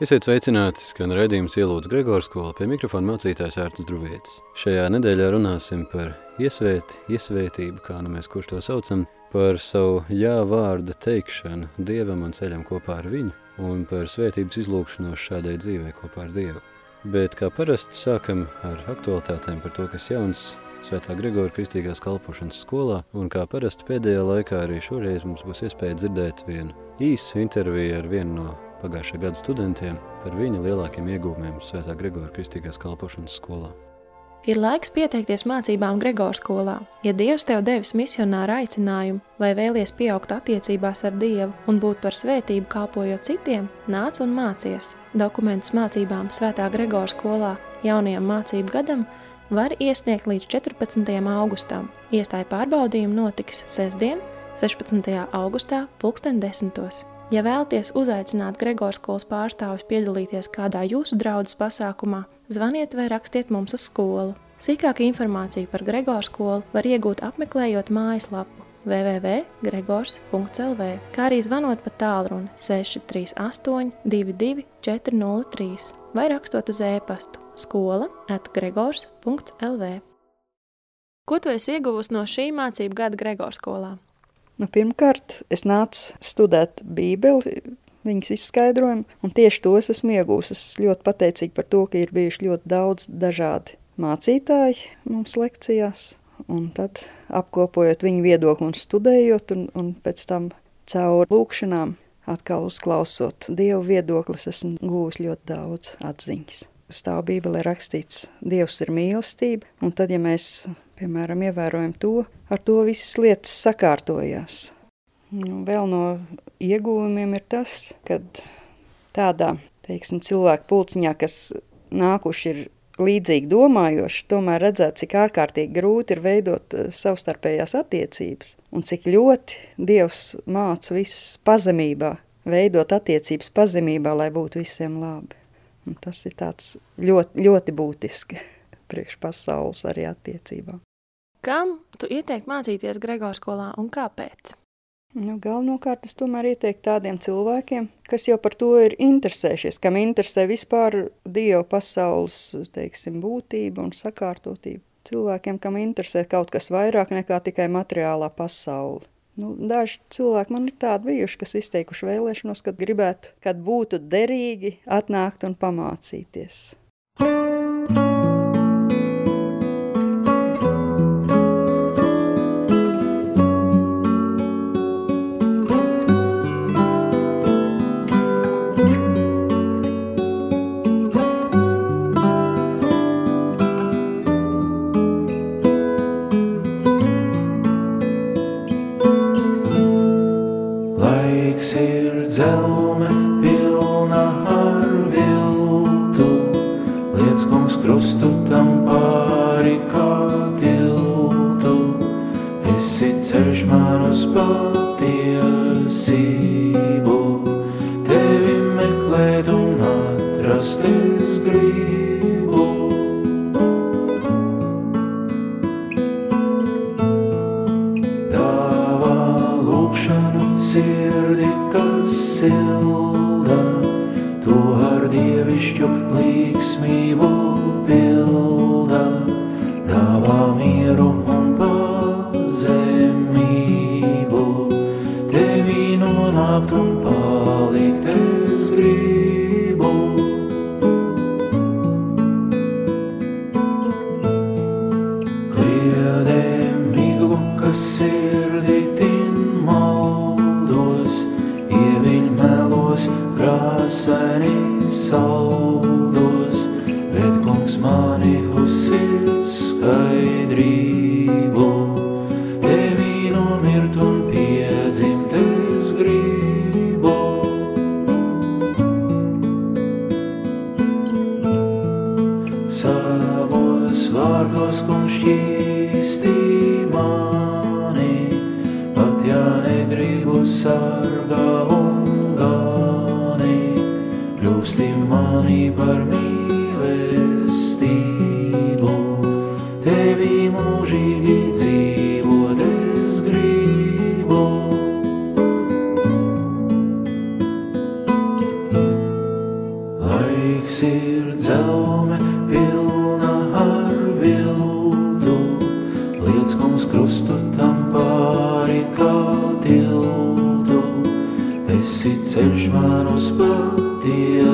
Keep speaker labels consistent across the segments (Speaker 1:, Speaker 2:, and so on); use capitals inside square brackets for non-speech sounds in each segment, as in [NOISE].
Speaker 1: Esiet sveicināti, skan redzījums ielūdz Gregors skola pie mikrofona mācītājs Ārtas Druvietis. Šajā nedēļā runāsim par iesvēti, iesvētību, kā nu mēs kurš to saucam, par savu jā vārda teikšanu Dievam un ceļam kopā ar viņu, un par svētības izlūkšanos šādai dzīvē kopā ar Dievu. Bet kā parasti sākam ar aktualitātēm par to, kas jauns Svētā Gregora kristīgās kalpošanas skolā, un kā parasti pēdējā laikā arī šoreiz mums būs iespēja dzirdēt vienu īsu interviju ar vienu no pagājušā gada studentiem par viņa lielākiem iegūmiem Svētā Gregora kristīgās kalpošanas skolā.
Speaker 2: Ir laiks pieteikties mācībām Gregora skolā. Ja Dievs tev devis misionāru aicinājumu vai vēlies pieaugt attiecībās ar Dievu un būt par svētību kalpojot citiem, nāc un mācies. Dokumentus mācībām Svētā Gregora skolā jaunajam mācību gadam var iesniegt līdz 14. augustam. Iestāja pārbaudījumi notiks sestdien, 16. augustā, pulksten desmitos. Ja vēlaties uzaicināt Gregors skolas pārstāvis piedalīties kādā jūsu draudzes pasākumā, zvaniet vai rakstiet mums uz skolu. Sīkāka informācija par Gregors skolu var iegūt apmeklējot mājaslapu www.gregors.lv, kā arī zvanot pa tālruni 638 22 403 vai rakstot uz e-pastu skola at gregors.lv. Ko tu esi ieguvusi no šī mācību gada Gregors skolā?
Speaker 3: Nu, pirmkārt, es nācu studēt Bībeli, viņas izskaidrojumu, un tieši tos esmu iegūs. Es ļoti pateicīgi par to, ka ir bijuši ļoti daudz dažādi mācītāji mums lekcijās, un tad apkopojot viņu viedokli un studējot, un, un pēc tam caur lūkšanām atkal uzklausot Dievu viedoklis, esmu gūs ļoti daudz atziņas. Stāv Bībelē rakstīts, Dievs ir mīlestība, un tad, ja mēs piemēram, ievērojam to, ar to visas lietas sakārtojās. Nu, vēl no iegūmiem ir tas, ka tādā teiksim, cilvēku pulciņā, kas nākuši ir līdzīgi domājoši, tomēr redzēt, cik ārkārtīgi grūti ir veidot eh, savstarpējās attiecības un cik ļoti Dievs māca visus pazemībā, veidot attiecības pazemībā, lai būtu visiem labi. Un tas ir tāds ļoti, ļoti būtiski [LAUGHS] priekš pasaules arī attiecībām.
Speaker 2: Kam tu ieteiktu mācīties Gregora skolā un kāpēc?
Speaker 3: Nu, galvenokārt es tomēr ieteiktu tādiem cilvēkiem, kas jau par to ir interesējušies, kam interesē vispār Dieva pasaules teiksim, būtība un sakārtotība. Cilvēkiem, kam interesē kaut kas vairāk nekā tikai materiālā pasaule. Nu, daži cilvēki man ir tādi bijuši, kas izteikuši vēlēšanos, kad gribētu, kad būtu derīgi atnākt un pamācīties.
Speaker 4: sarkanī saldos, bet kungs mani uzsīt skaidrību. ir dzelme pilna ar bildu, liec kungs krustu tam pāri kā tildu, esi ceļš man uz patiesību.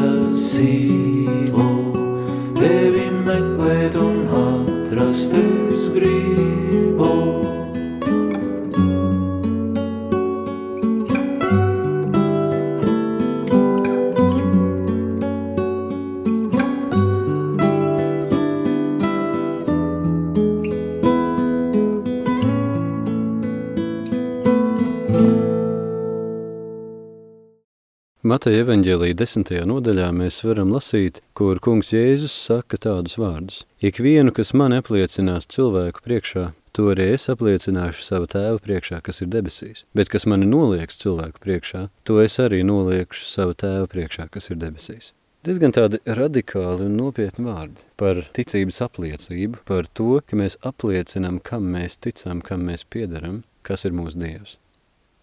Speaker 1: Mateja evaņģēlīja desmitajā nodaļā mēs varam lasīt, kur kungs Jēzus saka tādus vārdus. Ikvienu, kas man apliecinās cilvēku priekšā, to arī es apliecināšu sava tēva priekšā, kas ir debesīs. Bet kas mani nolieks cilvēku priekšā, to es arī noliekšu sava tēva priekšā, kas ir debesīs. Diezgan tādi radikāli un nopietni vārdi par ticības apliecību, par to, ka mēs apliecinam, kam mēs ticam, kam mēs piedaram, kas ir mūsu Dievs.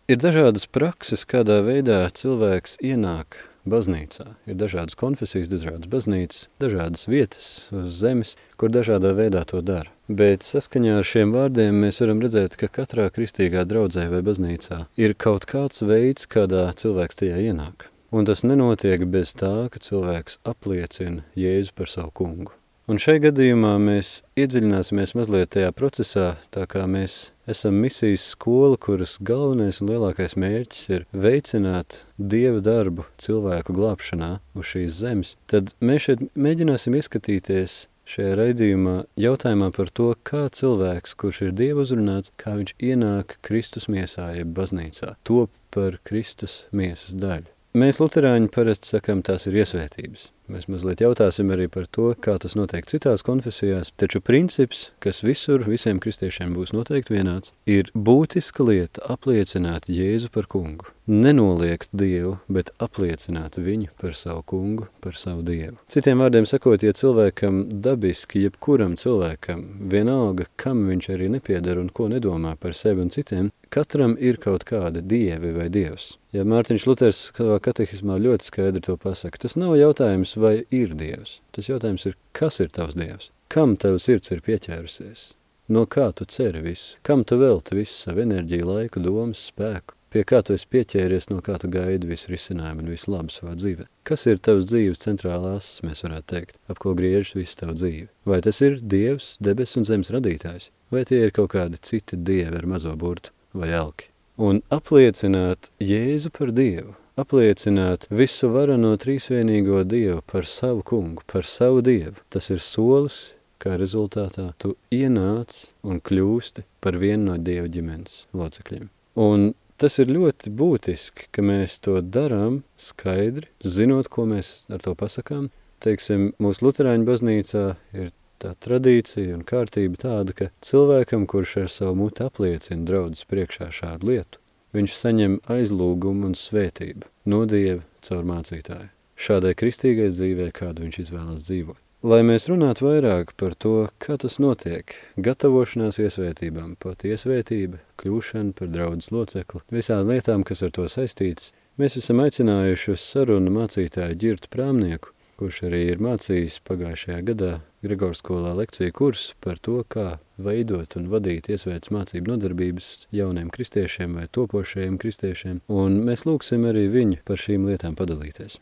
Speaker 1: Ir dažādas prakses, kādā veidā cilvēks ienāk baznīcā. Ir dažādas konfesijas, dažādas baznīcas, dažādas vietas uz zemes, kur dažādā veidā to dara. Bet saskaņā ar šiem vārdiem mēs varam redzēt, ka katrā kristīgā draudzē vai baznīcā ir kaut kāds veids, kādā cilvēks tajā ienāk. Un tas nenotiek bez tā, ka cilvēks apliecina Jēzu par savu kungu. Un šai gadījumā mēs iedziļināsimies mazliet tajā procesā, tā kā mēs esam misijas skola, kuras galvenais un lielākais mērķis ir veicināt Dieva darbu cilvēku glābšanā uz šīs zemes, tad mēs šeit mēģināsim ieskatīties šajā raidījumā jautājumā par to, kā cilvēks, kurš ir Dieva uzrunāts, kā viņš ienāk Kristus miesā, jeb baznīcā, top par Kristus miesas daļu. Mēs luterāņi parasti sakam, tās ir iesvētības. Mēs mazliet jautāsim arī par to, kā tas notiek citās konfesijās, taču princips, kas visur visiem kristiešiem būs noteikti vienāds, ir būtiska lieta apliecināt Jēzu par kungu. Nenoliegt Dievu, bet apliecināt viņu par savu kungu, par savu Dievu. Citiem vārdiem sakot, ja cilvēkam dabiski, jebkuram cilvēkam, vienalga, kam viņš arī nepiedara un ko nedomā par sevi un citiem, katram ir kaut kāda dievi vai dievs. Ja Mārtiņš Luters savā katehismā ļoti skaidri to pasaka, tas nav jautājums, vai ir dievs. Tas jautājums ir, kas ir tavs dievs? Kam tava sirds ir pieķērusies? No kā tu ceri visu? Kam tu velti visu savu enerģiju, laiku, domas, spēku? Pie kā tu esi pieķēries, no kā tu gaidi visu risinājumu un visu labu savā dzīvē? Kas ir tavs dzīves centrālās, mēs varētu teikt, ap ko griežas visu tavu dzīvi? Vai tas ir Dievs, debes un zemes radītājs? Vai tie ir kaut kādi citi dievi ar mazo burtu vai elki? un apliecināt Jēzu par Dievu, apliecināt visu varano trīsvienīgo Dievu par savu kungu, par savu Dievu. Tas ir solis, kā rezultātā tu ienāc un kļūsti par vienu no Dieva ģimenes locekļiem. Un tas ir ļoti būtiski, ka mēs to darām skaidri, zinot, ko mēs ar to pasakām. Teiksim, mūsu luterāņu baznīcā ir tā tradīcija un kārtība tāda, ka cilvēkam, kurš ar savu muti apliecina draudzes priekšā šādu lietu, viņš saņem aizlūgumu un svētību no Dieva caur mācītāju. Šādai kristīgai dzīvē, kādu viņš izvēlas dzīvot. Lai mēs runātu vairāk par to, kā tas notiek, gatavošanās iesvētībām, pat iesvētība, kļūšana par draudzes locekli, visām lietām, kas ar to saistītas, mēs esam aicinājuši uz sarunu mācītāju ģirtu prāmnieku, kurš arī ir mācījis pagājušajā gadā Gregors skolā lekciju kursu par to, kā veidot un vadīt iesvētas mācību nodarbības jauniem kristiešiem vai topošajiem kristiešiem, un mēs lūksim arī viņu par šīm lietām padalīties.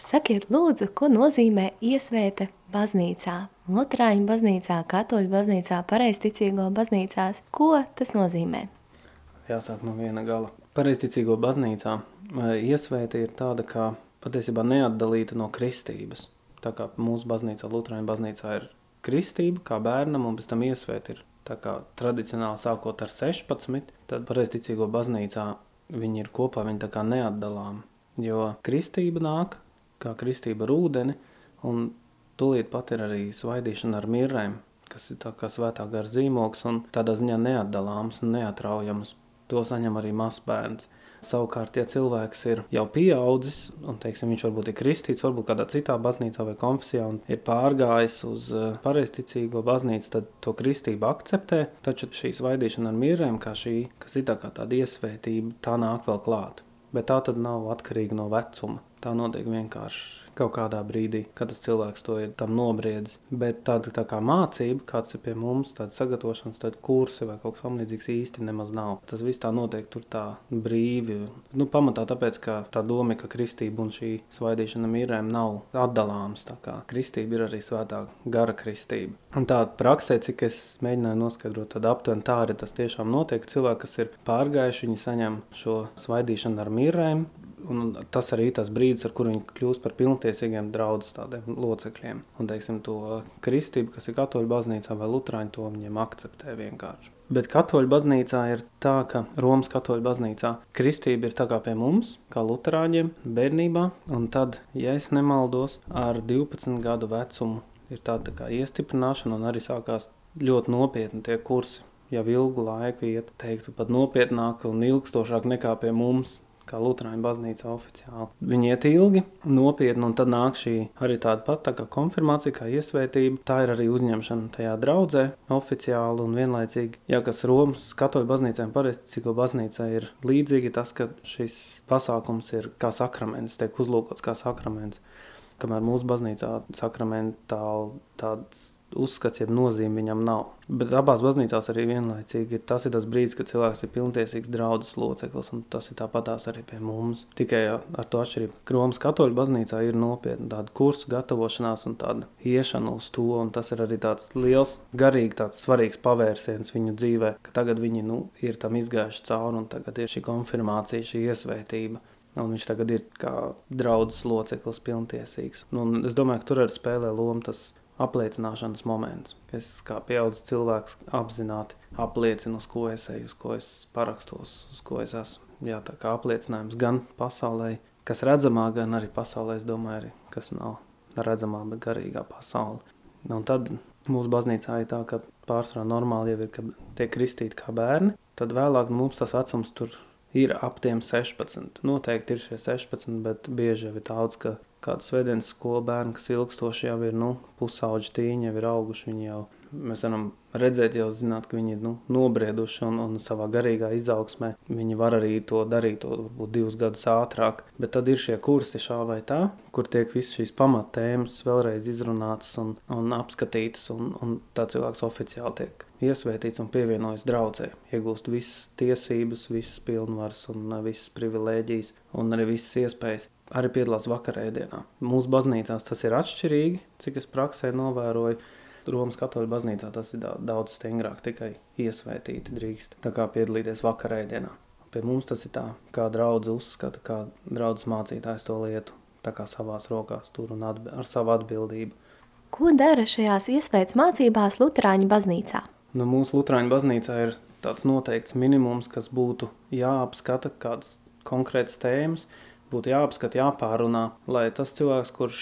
Speaker 5: Sakiet lūdzu, ko nozīmē iesvēta baznīcā, Lutrāņu baznīcā, katoļu baznīcā, pareisticīgo baznīcās, ko tas nozīmē?
Speaker 6: Jāsāk no viena gala. Pareisticīgo baznīcā iesvēta ir tāda kā patiesībā neatdalīta no kristības. Tā kā mūsu baznīcā, Lutāņu baznīcā, ir kristība, kā bērnam, un pēc tam iesvēta ir tradicionāli sākot ar 16, tad pareizticīgo baznīcā viņi ir kopā, viņi tā kā neatdalām. Jo kristība nāk kā kristība ar ūdeni, un tūlīt pat ir arī svaidīšana ar mirrēm, kas ir tā kā svētā gara zīmogs, un tādā ziņā neatdalāms un neatraujams. To saņem arī mazs bērns. Savukārt, ja cilvēks ir jau pieaudzis, un teiksim, viņš varbūt ir kristīts, varbūt kādā citā baznīcā vai konfesijā, un ir pārgājis uz eh, pareizticīgo baznīcu, tad to kristību akceptē. Taču šī svaidīšana ar mieriem, kā šī, kas ir tā kā tāda iesvētība, tā nāk vēl klāt. Bet tā tad nav atkarīga no vecuma. Tā notiek vienkārši kaut kādā brīdī, kad tas cilvēks to ir nobriedzis. Bet tāda tā kā mācība, kāds ir pie mums, tāda sagatavošanas, tāda kursi vai kaut kas tamlīdzīgs īsti nemaz nav. Tas viss tā notiek tur tā brīvi. Nu, pamatā tāpēc, ka tā doma, ka kristība un šī svaidīšana mīrēm nav atdalāmas. Kristība ir arī svētā gara kristība. Un tā praksē, cik es mēģināju noskaidrot, tad aptuveni tā arī tas tiešām notiek. Cilvēki, kas ir pārgājuši, viņi saņem šo svaidīšanu ar mīrēm, Un tas arī tas brīdis, ar kuru viņi kļūst par pilntiesīgiem draudzes locekļiem. Un, teiksim, to kristību, kas ir katoļu baznīcā vai lutrāņu, to viņiem akceptē vienkārši. Bet katoļu baznīcā ir tā, ka Romas katoļu baznīcā kristība ir tā kā pie mums, kā luterāņiem, bērnībā. Un tad, ja es nemaldos, ar 12 gadu vecumu ir tāda tā iestiprināšana un arī sākās ļoti nopietni tie kursi. Jau ilgu laiku iet, teiktu, pat nopietnāk un ilgstošāk nekā pie mums kā Lutāņu baznīca oficiāli. Viņi iet ilgi, nopietni, un tad nāk šī arī tāda pati tā kā konfirmācija, kā iesvētība. Tā ir arī uzņemšana tajā draudzē oficiāli un vienlaicīgi. Jā, kas Romas katoļu baznīcā un pareizticīgo baznīcā ir līdzīgi tas, ka šis pasākums ir kā sakraments, tiek uzlūkots kā sakraments. Kamēr mūsu baznīcā sakramentāli tāds uzskats, jeb nozīme viņam nav. Bet abās baznīcās arī vienlaicīgi tas ir tas brīdis, kad cilvēks ir pilntiesīgs draudzes loceklis, un tas ir tāpatās arī pie mums. Tikai ar to atšķirību, Romas katoļu baznīcā ir nopietna tāda kursu gatavošanās un tāda iešana uz to, un tas ir arī tāds liels, garīgi tāds svarīgs pavērsiens viņu dzīvē, ka tagad viņi nu, ir tam izgājuši cauri, un tagad ir šī konfirmācija, šī iesvētība. Un viņš tagad ir kā draugs loceklis, pilntiesīgs. Un es domāju, ka tur arī spēlē lomu tas apliecināšanas moments. Es kā pieaugušs cilvēks apzināti apliecinu, uz ko es eju, uz ko es parakstos, uz ko es esmu. Jā, tā kā apliecinājums gan pasaulē, kas redzamā, gan arī pasaulē, es domāju, arī, kas nav redzamā, bet garīgā pasaule. Un tad mūsu baznīcā ir tā, ka pārsvarā normāli jau ir, ka tiek kristīti kā bērni. Tad vēlāk mums tas vecums tur ir ap tiem 16. Noteikti ir šie 16, bet bieži jau ir daudz, ka kādu svētdienas skolu bērnu, kas ilgstoši jau ir nu, pusauģi tīņi, jau ir auguši. Viņi jau, mēs varam redzēt, jau zināt, ka viņi ir nu, nobrieduši un, un savā garīgā izaugsmē. Viņi var arī to darīt, to varbūt divus gadus ātrāk. Bet tad ir šie kursi šā vai tā, kur tiek visas šīs pamattēmas vēlreiz izrunātas un, un apskatītas, un, un tā cilvēks oficiāli tiek iesvētīts un pievienojas draudzē, iegūst visas tiesības, visas pilnvaras un visas privilēģijas un arī visas iespējas arī piedalās vakarēdienā. Mūsu baznīcās tas ir atšķirīgi, cik es praksē novēroju. Romas katoļu baznīcā tas ir daudz stingrāk, tikai iesvētīti drīkst tā kā piedalīties vakarēdienā. Pie mums tas ir tā, kā draudz uzskata, kā draudz mācītājs to lietu, tā kā savās rokās tur un ar savu atbildību.
Speaker 5: Ko dara šajās iesvētas mācībās Lutāņu baznīcā?
Speaker 6: Nu, mūsu Lutāņu baznīcā ir tāds noteikts minimums, kas būtu jāapskata kādas konkrētas tēmas, būtu jāapskata, jāpārunā, lai tas cilvēks, kurš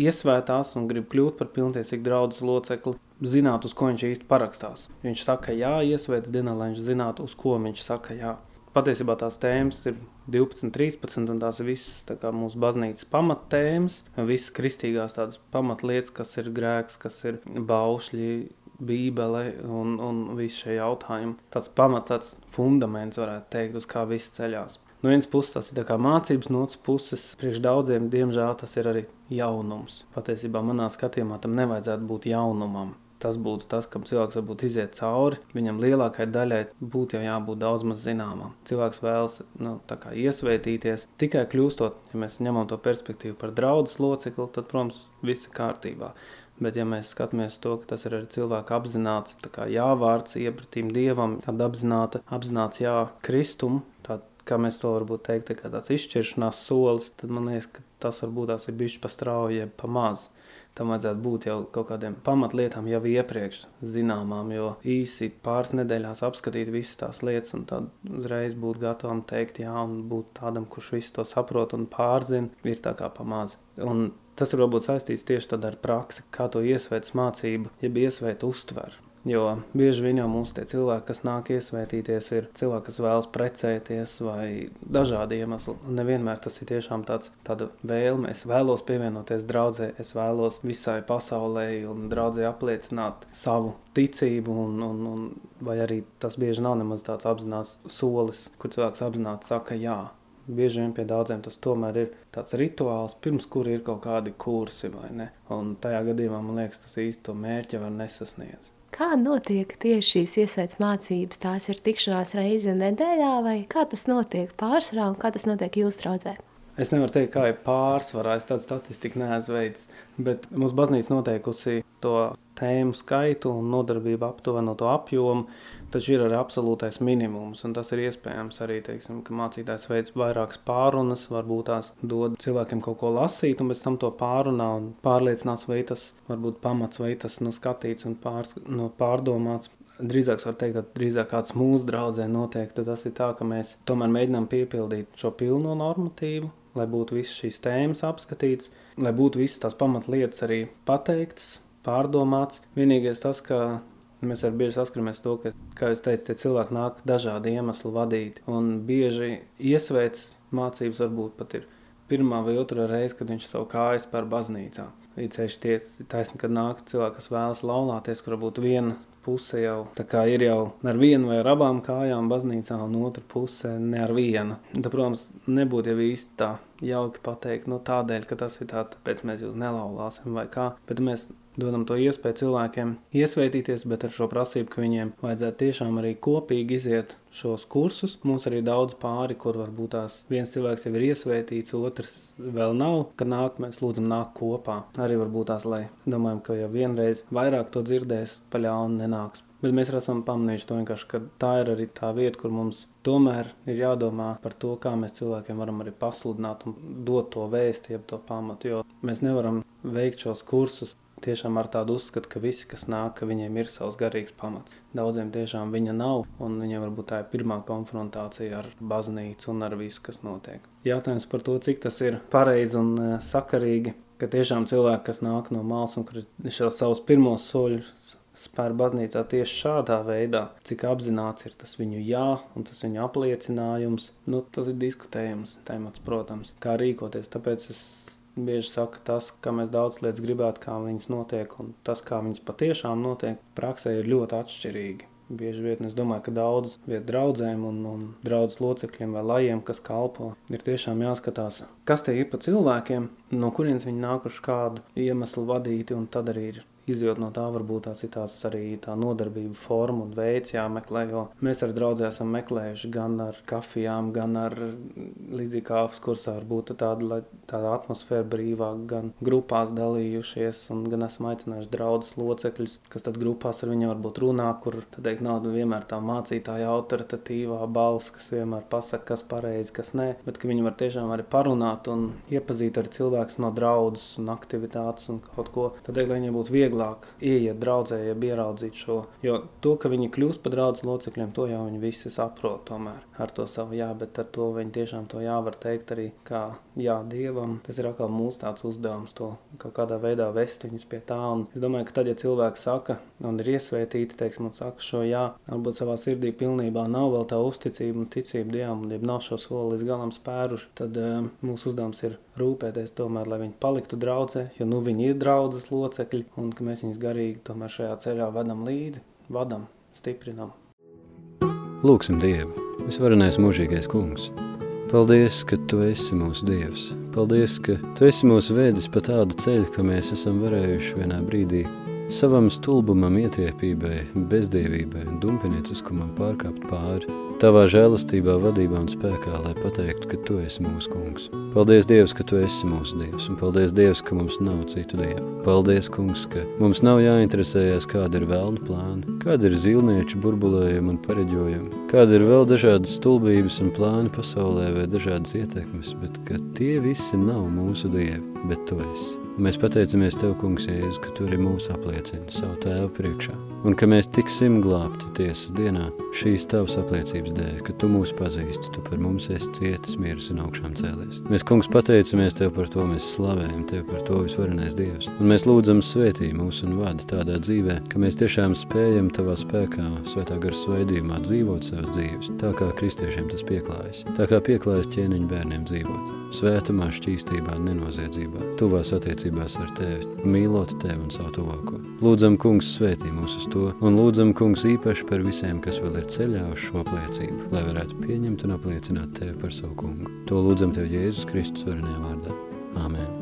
Speaker 6: iesvētās un grib kļūt par pilntiesīgu draugu locekli, zinātu, uz ko viņš īsti parakstās. Viņš saka, jā, iesvētas dienā, lai viņš zinātu, uz ko viņš saka, jā. Patiesībā tās tēmas ir 12, 13, un tās ir visas tā mūsu baznīcas pamattēmas, visas kristīgās tādas pamatlietas, kas ir grēks, kas ir baušļi, Bībele un, un visi šie jautājumi. Tas pamats, tāds fundaments, varētu teikt, uz kā viss ceļās. No vienas puses tas ir mācības, no otras puses, priekš daudziem, diemžēl, tas ir arī jaunums. Patiesībā manā skatījumā tam nevajadzētu būt jaunumam. Tas būtu tas, kam cilvēks varbūt iziet cauri. Viņam lielākajai daļai būtu jau jābūt daudz maz zināmam. Cilvēks vēlas nu, iesvētīties. Tikai kļūstot, ja mēs ņemam to perspektīvu par draugu locekli, tad, protams, viss ir kārtībā. Bet, ja mēs skatāmies to, ka tas ir arī cilvēka apzināts, jāvārds iepratīm dievam, tad apzināta, apzināts jā, kristumu, kā mēs to varbūt teikt, tā tāds izšķiršanās solis, tad man liekas, ka tas varbūt tās ir bijis pa strauji, jeb pa maz. Tam vajadzētu būt jau kaut kādiem pamatlietām jau iepriekš zināmām, jo īsi pāris nedēļās apskatīt visas tās lietas un tad uzreiz būt gatavam teikt jā un būt tādam, kurš visu to saprot un pārzina, ir tā kā pa maz. Un tas ir varbūt saistīts tieši ar praksi, kā to iesvētas mācību, jeb iesvēt uztver. Jo bieži vien jau mūsu cilvēki, kas nāk iesvētīties, ir cilvēki, kas vēlas precēties vai dažādi iemesli. Nevienmēr tas ir tiešām tāds vēlme. Es vēlos pievienoties draudzē, es vēlos visai pasaulē un draudzē apliecināt savu ticību, un, un, un, vai arī tas bieži nav nemaz tāds apzināts solis, kur cilvēks apzināti saka jā. bieži vien pie daudziem tas tomēr ir tāds rituāls, pirms kura ir kaut kādi kursi vai ne. Un tajā gadījumā man liekas, tas īsti to mērķi var nesasniedz.
Speaker 5: Kā notiek tieši šīs iesvētas mācības? Tās ir tikšanās reize nedēļā, vai kā tas notiek pārsvarā un kā tas notiek jūsu draudzē?
Speaker 6: Es nevaru teikt, kā ir pārsvarā, es tādu statistiku neesmu veicis, bet mūsu baznīca noteikusi to tēmu skaitu un nodarbību aptuveno to apjomu, taču ir arī absolūtais minimums, tas ir iespējams arī, teiksim, ka mācītājs veids vairākas pārunas, varbūt tās dod cilvēkiem kaut ko lasīt, un pēc tam to pārunā un pārliecinās, vai tas varbūt pamats, vai tas nu skatīts un pārs, nu, pārdomāts. Drīzāk var teikt, ka drīzāk kāds mūsu draudzē notiek, tad tas ir tā, ka mēs tomēr mēģinām piepildīt šo pilno normatīvu, lai būtu visas šīs tēmas apskatītas, lai būtu visas tās pamatlietas arī pateiktas, pārdomāts. Vienīgais tas, ka mēs arī bieži saskaramies to, ka, kā jūs teicat, tie cilvēki nāk dažādu iemeslu vadīti, un bieži iesvēts mācības varbūt pat ir pirmā vai otrā reize, kad viņš savu kājas par baznīcā. Ir ceļš taisni, kad nāk cilvēki, kas vēlas laulāties, kur būtu viena puse jau ir jau ar vienu vai ar abām kājām baznīcā, un otra puse ne ar vienu. Tā, protams, nebūtu jau īsti tā jauki pateikt, nu, tādēļ, ka tas ir tā, tāpēc mēs jūs nelaulāsim vai kā. Bet mēs dodam to iespēju cilvēkiem iesvētīties, bet ar šo prasību, ka viņiem vajadzētu tiešām arī kopīgi iziet šos kursus. Mums arī daudz pāri, kur varbūt tās viens cilvēks jau ir iesvētīts, otrs vēl nav, kad nāk, mēs lūdzam nāk kopā. Arī varbūt tās, lai domājam, ka jau vienreiz vairāk to dzirdēs, paļauni nenāks. Bet mēs esam pamanījuši to vienkārši, ka tā ir arī tā vieta, kur mums tomēr ir jādomā par to, kā mēs cilvēkiem varam arī pasludināt un dot to vēstījumu, to pamatu. Jo mēs nevaram veikt šos kursus tiešām ar tādu uzskatu, ka visi, kas nāk, ka viņiem ir savs garīgs pamats. Daudziem tiešām viņa nav, un viņiem varbūt tā ir pirmā konfrontācija ar baznīcu un ar visu, kas notiek. Jautājums par to, cik tas ir pareizi un e, sakarīgi, ka tiešām cilvēki, kas nāk no malas un kurš šos savus pirmos soļus spēr baznīcā tieši šādā veidā, cik apzināts ir tas viņu jā un tas viņu apliecinājums, nu, tas ir diskutējams temats, protams, kā rīkoties. Tāpēc es bieži saka, tas, kā mēs daudz lietas gribētu, kā viņas notiek, un tas, kā viņas patiešām notiek, praksē ir ļoti atšķirīgi. Bieži vien es domāju, ka daudz vietu draudzēm un, un draudzes locekļiem vai lajiem, kas kalpo, ir tiešām jāskatās, kas tie ir pa cilvēkiem, no kurienes viņi nākuši kādu iemeslu vadīti, un tad arī ir izjūt no tā, varbūt tās ir tās arī tā nodarbība forma un veids jāmeklē, jo mēs ar draugiem esam meklējuši gan ar kafijām, gan ar līdzīgi kā kursā, varbūt tāda, tāda atmosfēra brīvāk, gan grupās dalījušies, un gan esam aicinājuši draugus locekļus, kas tad grupās ar viņiem varbūt runā, kur tad teikt, nav vienmēr tā mācītāja autoritatīvā balss, kas vienmēr pasaka, kas pareizi, kas nē, bet ka viņi var tiešām arī parunāt un iepazīt ar cilvēks no draudzes un aktivitātes un kaut ko, tad, lai viņiem būtu viegli vieglāk ieiet draudzē, ja ieraudzīt šo. Jo to, ka viņi kļūst par draugu locekļiem, to jau viņi visi saprot tomēr ar to savu jā, bet ar to viņi tiešām to jā var teikt arī kā jā dievam. Tas ir atkal mūsu tāds uzdevums to kaut kādā veidā vest viņus pie tā. Un es domāju, ka tad, ja cilvēks saka un ir iesvētīti, teiksim, un saka šo jā, varbūt savā sirdī pilnībā nav vēl tā uzticība un ticība dievam, un ja nav šo soli līdz galam spēruši, tad uh, mūsu uzdevums ir rūpēties tomēr, lai viņi paliktu draudzē, jo nu viņi ir draudzes locekļi, un ka mēs viņus garīgi tomēr šajā ceļā vedam līdzi, vadam, stiprinam.
Speaker 1: Lūksim Dievu, visvarenais mūžīgais kungs. Paldies, ka Tu esi mūsu Dievs. Paldies, ka Tu esi mūsu vēdis pa tādu ceļu, ka mēs esam varējuši vienā brīdī savam stulbumam, ietiepībai, bezdievībai un dumpinieciskumam pārkāpt pāri Tavā žēlastībā, vadībā un spēkā, lai pateiktu, ka Tu esi mūsu kungs. Paldies, Dievs, ka Tu esi mūsu Dievs, un paldies, Dievs, ka mums nav citu Dievu. Paldies, kungs, ka mums nav jāinteresējas, kāda ir vēlna plāna, kāda ir zilnieču burbulējumi un pareģojumi, kāda ir vēl dažādas stulbības un plāni pasaulē vai dažādas ietekmes, bet ka tie visi nav mūsu Dievi, bet Tu esi. Mēs pateicamies Tev, kungs, Jēzus, ka Tu arī mūs apliecini savu tēvu priekšā, un ka mēs tiksim glābti tiesas dienā šīs Tavas apliecības dēļ, ka Tu mūs pazīsti, Tu par mums esi cietis, miris un augšām cēlies. Mēs, kungs, pateicamies Tev par to, mēs slavējam Tev par to visvarenais Dievs, un mēs lūdzam svētī mūs un vadi tādā dzīvē, ka mēs tiešām spējam Tavā spēkā, svētā gara svaidījumā dzīvot savas dzīves, tā kā kristiešiem tas pieklājas, tā kā pieklājas ķēniņu bērniem dzīvot.
Speaker 4: Svētumā, šķīstībā, nenoziedzībā, tuvās attiecībās ar tevi, mīlot tevi un savu tuvāko. Lūdzam, kungs, svētī mūs uz to, un lūdzam, kungs, īpaši par visiem, kas vēl ir ceļā uz šo pliecību, lai varētu pieņemt un apliecināt tevi par savu kungu. To lūdzam tev Jēzus Kristus varenajā vārdā. Āmen.